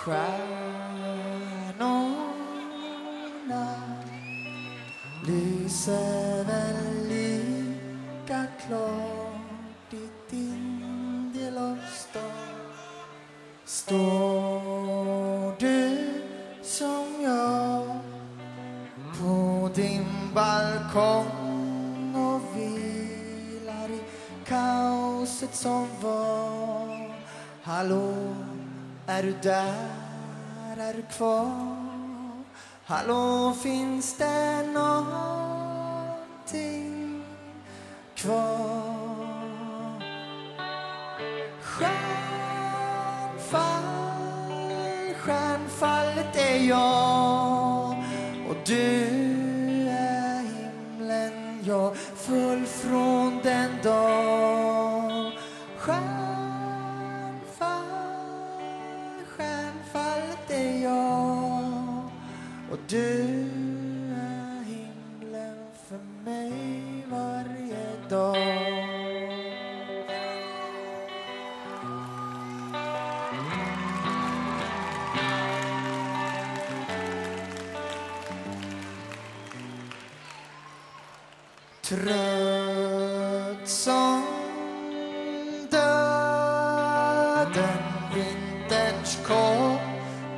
Stjärnorna lyser väl lika klart i din del av stan Står du som jag på din balkong och vilar i kaoset som var? Hallå, är du där? Är du kvar? Hallå, finns det någonting kvar? Stjärnfall, stjärnfallet är jag och du är himlen jag föll från den dag är jag och du är himlen för mig varje dag. Trött som döden Vinterns kopp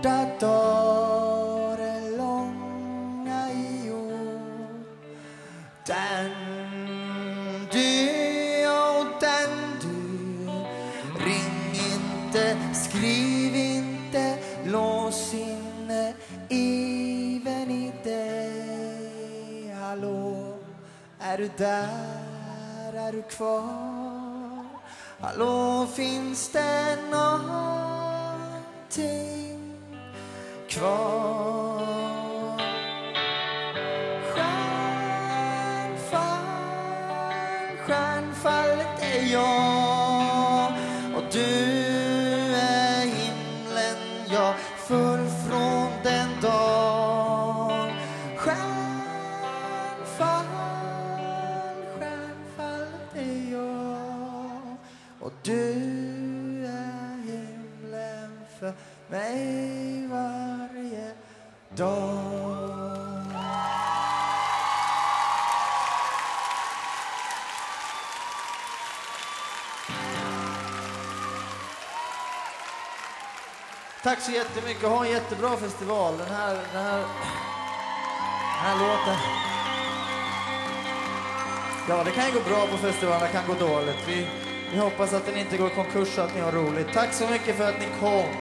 korta dagar är långa i år Den du och den du Ring inte, skriv inte, lås inne even i dig. Hallå, är du där, är du kvar? Hallå, finns det någonting? Kvar? Stjärnfall, stjärnfallet är jag. Och du är himlen jag föll från den dag Stjärnfall, stjärnfallet är jag. Och du är himlen för mig dag Tack så jättemycket. Ha en jättebra festival. Den här, den här, den här låten... Ja, det kan ju gå bra på festivalen, det kan gå dåligt. Vi, vi hoppas att den inte går i konkurs och att ni har roligt. Tack så mycket för att ni kom.